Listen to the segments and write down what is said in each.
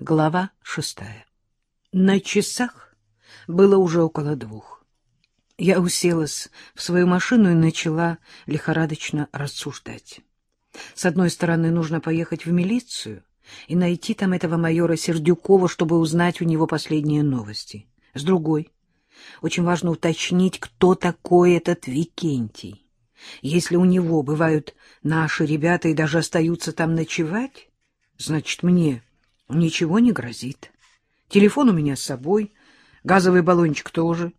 Глава шестая. На часах было уже около двух. Я уселась в свою машину и начала лихорадочно рассуждать. С одной стороны, нужно поехать в милицию и найти там этого майора Сердюкова, чтобы узнать у него последние новости. С другой, очень важно уточнить, кто такой этот Викентий. Если у него бывают наши ребята и даже остаются там ночевать, значит, мне Ничего не грозит. Телефон у меня с собой, газовый баллончик тоже.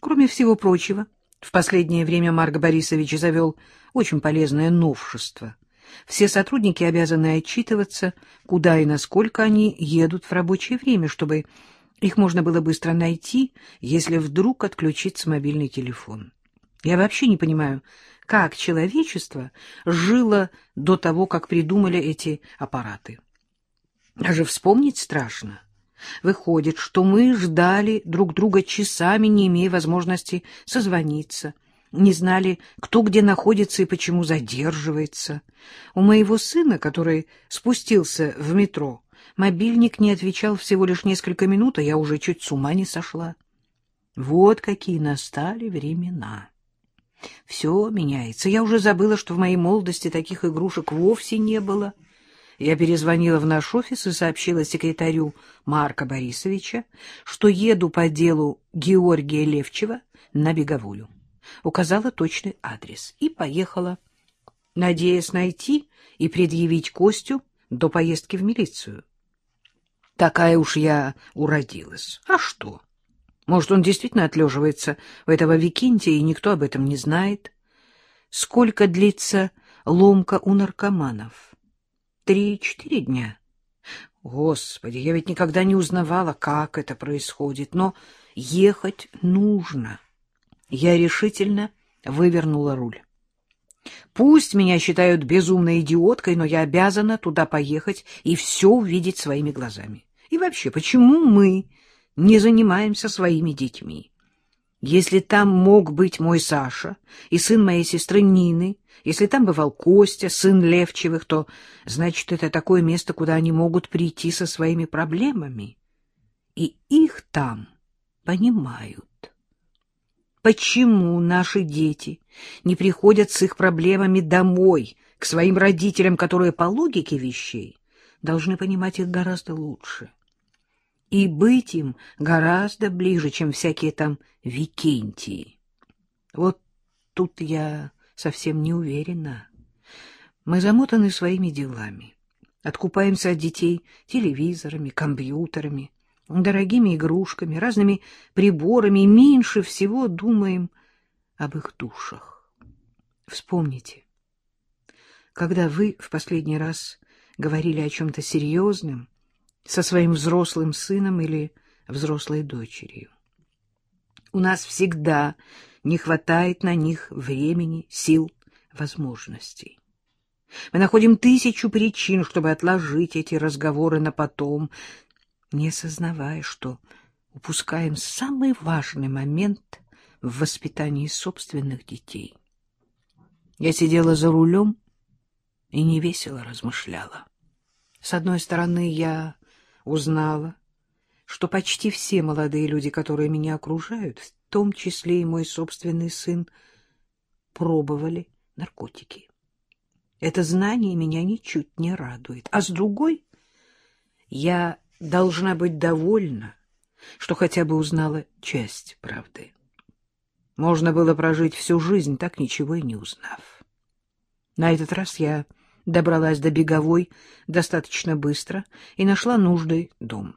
Кроме всего прочего, в последнее время Марк Борисович завел очень полезное новшество. Все сотрудники обязаны отчитываться, куда и насколько они едут в рабочее время, чтобы их можно было быстро найти, если вдруг отключится мобильный телефон. Я вообще не понимаю, как человечество жило до того, как придумали эти аппараты. Даже вспомнить страшно. Выходит, что мы ждали друг друга часами, не имея возможности созвониться, не знали, кто где находится и почему задерживается. У моего сына, который спустился в метро, мобильник не отвечал всего лишь несколько минут, а я уже чуть с ума не сошла. Вот какие настали времена. Все меняется. Я уже забыла, что в моей молодости таких игрушек вовсе не было. — я перезвонила в наш офис и сообщила секретарю Марка Борисовича, что еду по делу Георгия Левчева на Беговую. Указала точный адрес и поехала, надеясь найти и предъявить Костю до поездки в милицию. Такая уж я уродилась. А что? Может, он действительно отлеживается у этого Викинтия, и никто об этом не знает? Сколько длится ломка у наркоманов? Три-четыре дня. Господи, я ведь никогда не узнавала, как это происходит, но ехать нужно. Я решительно вывернула руль. Пусть меня считают безумной идиоткой, но я обязана туда поехать и все увидеть своими глазами. И вообще, почему мы не занимаемся своими детьми? Если там мог быть мой Саша и сын моей сестры Нины, если там бывал Костя, сын Левчевых, то, значит, это такое место, куда они могут прийти со своими проблемами. И их там понимают. Почему наши дети не приходят с их проблемами домой, к своим родителям, которые по логике вещей должны понимать их гораздо лучше? И быть им гораздо ближе, чем всякие там Викентии. Вот тут я совсем не уверена. Мы замотаны своими делами, откупаемся от детей телевизорами, компьютерами, дорогими игрушками, разными приборами и меньше всего думаем об их душах. Вспомните, когда вы в последний раз говорили о чем-то серьезном, со своим взрослым сыном или взрослой дочерью. У нас всегда не хватает на них времени, сил, возможностей. Мы находим тысячу причин, чтобы отложить эти разговоры на потом, не осознавая, что упускаем самый важный момент в воспитании собственных детей. Я сидела за рулем и невесело размышляла. С одной стороны, я узнала, что почти все молодые люди, которые меня окружают, в том числе и мой собственный сын, пробовали наркотики. Это знание меня ничуть не радует. А с другой, я должна быть довольна, что хотя бы узнала часть правды. Можно было прожить всю жизнь, так ничего и не узнав. На этот раз я добралась до Беговой достаточно быстро и нашла нужный дом.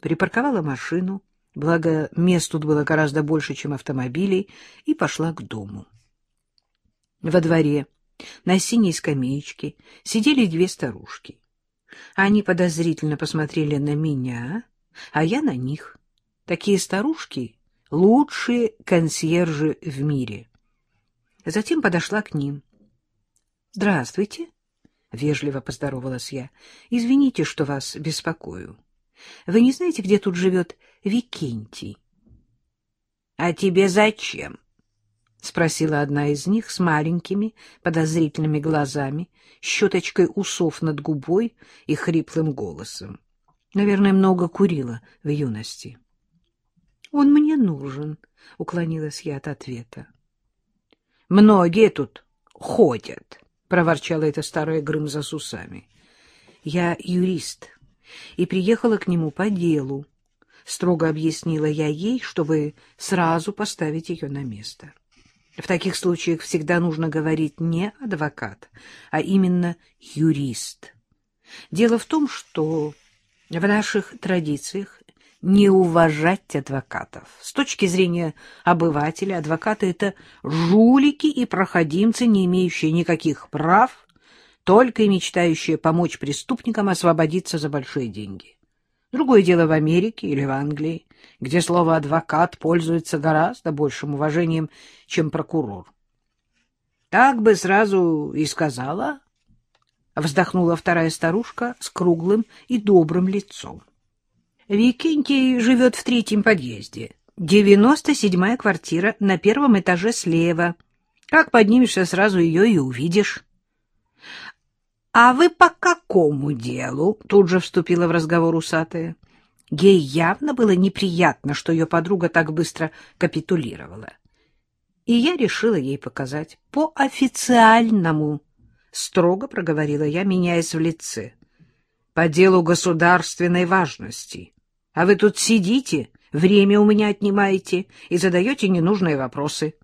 Припарковала машину, благо мест тут было гораздо больше, чем автомобилей, и пошла к дому. Во дворе на синей скамеечке сидели две старушки. Они подозрительно посмотрели на меня, а я на них. Такие старушки — лучшие консьержи в мире. Затем подошла к ним. — Здравствуйте, — вежливо поздоровалась я. — Извините, что вас беспокою. Вы не знаете, где тут живет Викентий? — А тебе зачем? — спросила одна из них с маленькими подозрительными глазами, щеточкой усов над губой и хриплым голосом. Наверное, много курила в юности. — Он мне нужен, — уклонилась я от ответа. — Многие тут ходят, — проворчала эта старая Грымза с усами. — Я юрист и приехала к нему по делу, — строго объяснила я ей, чтобы сразу поставить ее на место. В таких случаях всегда нужно говорить не адвокат, а именно юрист. Дело в том, что в наших традициях не уважать адвокатов. С точки зрения обывателя, адвокаты — это жулики и проходимцы, не имеющие никаких прав, только и мечтающие помочь преступникам освободиться за большие деньги. Другое дело в Америке или в Англии, где слово «адвокат» пользуется гораздо большим уважением, чем прокурор. — Так бы сразу и сказала, — вздохнула вторая старушка с круглым и добрым лицом. — Викентий живет в третьем подъезде. Девяносто седьмая квартира на первом этаже слева. Как поднимешься, сразу ее и увидишь. А вы по какому делу? Тут же вступила в разговор усатая. Ей явно было неприятно, что ее подруга так быстро капитулировала. И я решила ей показать. По официальному, строго проговорила я, меняясь в лице. По делу государственной важности. А вы тут сидите, время у меня отнимаете и задаете ненужные вопросы.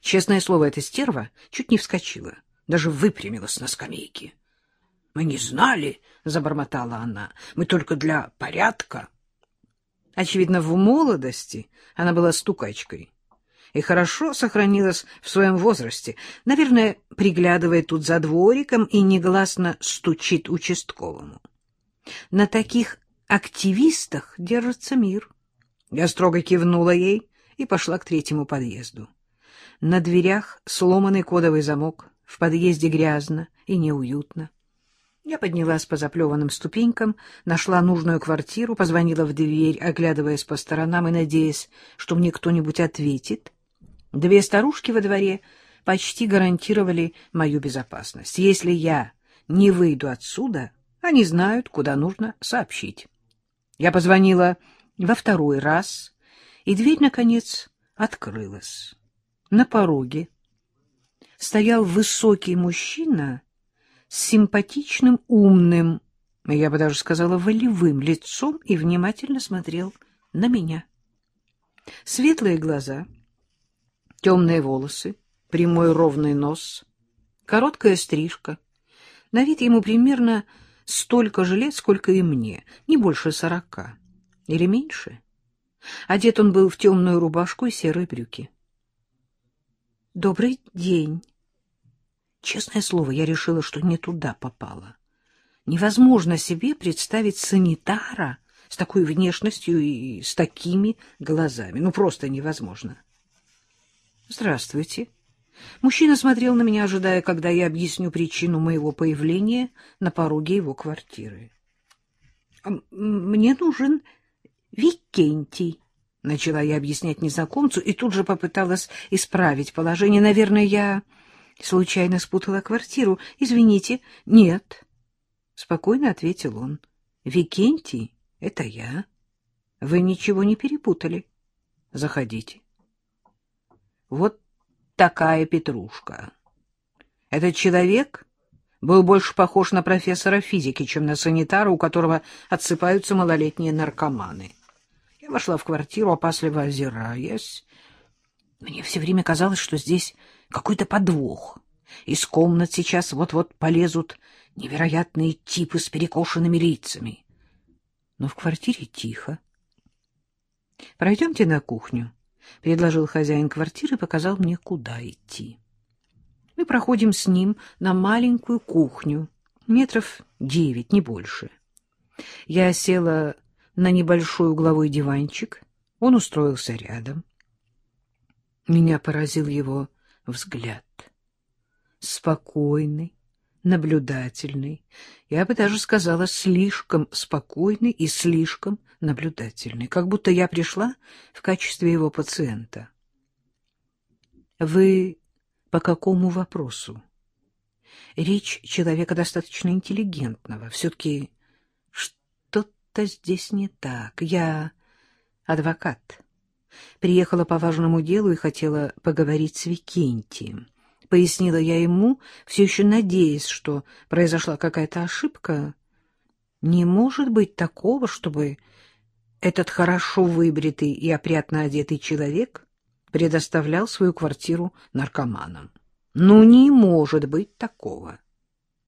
Честное слово, эта стерва чуть не вскочила даже выпрямилась на скамейке. — Мы не знали, — забормотала она, — мы только для порядка. Очевидно, в молодости она была стукачкой и хорошо сохранилась в своем возрасте. Наверное, приглядывает тут за двориком и негласно стучит участковому. На таких активистах держится мир. Я строго кивнула ей и пошла к третьему подъезду. На дверях сломанный кодовый замок — в подъезде грязно и неуютно. Я поднялась по заплеванным ступенькам, нашла нужную квартиру, позвонила в дверь, оглядываясь по сторонам и надеясь, что мне кто-нибудь ответит. Две старушки во дворе почти гарантировали мою безопасность. Если я не выйду отсюда, они знают, куда нужно сообщить. Я позвонила во второй раз, и дверь, наконец, открылась. На пороге стоял высокий мужчина с симпатичным, умным, я бы даже сказала, волевым лицом и внимательно смотрел на меня. Светлые глаза, темные волосы, прямой ровный нос, короткая стрижка. На вид ему примерно столько же лет, сколько и мне, не больше сорока. Или меньше. Одет он был в темную рубашку и серые брюки. Добрый день. Честное слово, я решила, что не туда попала. Невозможно себе представить санитара с такой внешностью и с такими глазами. Ну, просто невозможно. Здравствуйте. Мужчина смотрел на меня, ожидая, когда я объясню причину моего появления на пороге его квартиры. Мне нужен Викентий, Начала я объяснять незнакомцу и тут же попыталась исправить положение. Наверное, я случайно спутала квартиру. Извините. Нет. Спокойно ответил он. Викентий, это я. Вы ничего не перепутали. Заходите. Вот такая петрушка. Этот человек был больше похож на профессора физики, чем на санитара, у которого отсыпаются малолетние наркоманы. Я вошла в квартиру, опасливо озираясь. Мне все время казалось, что здесь какой-то подвох. Из комнат сейчас вот-вот полезут невероятные типы с перекошенными лицами. Но в квартире тихо. — Пройдемте на кухню, — предложил хозяин квартиры и показал мне, куда идти. Мы проходим с ним на маленькую кухню, метров девять, не больше. Я села на небольшой угловой диванчик. Он устроился рядом. Меня поразил его взгляд. Спокойный, наблюдательный. Я бы даже сказала, слишком спокойный и слишком наблюдательный, как будто я пришла в качестве его пациента. Вы по какому вопросу? Речь человека достаточно интеллигентного. Все-таки что-то здесь не так. Я адвокат. Приехала по важному делу и хотела поговорить с Викентием. Пояснила я ему, все еще надеясь, что произошла какая-то ошибка. Не может быть такого, чтобы этот хорошо выбритый и опрятно одетый человек предоставлял свою квартиру наркоманам. Ну, не может быть такого.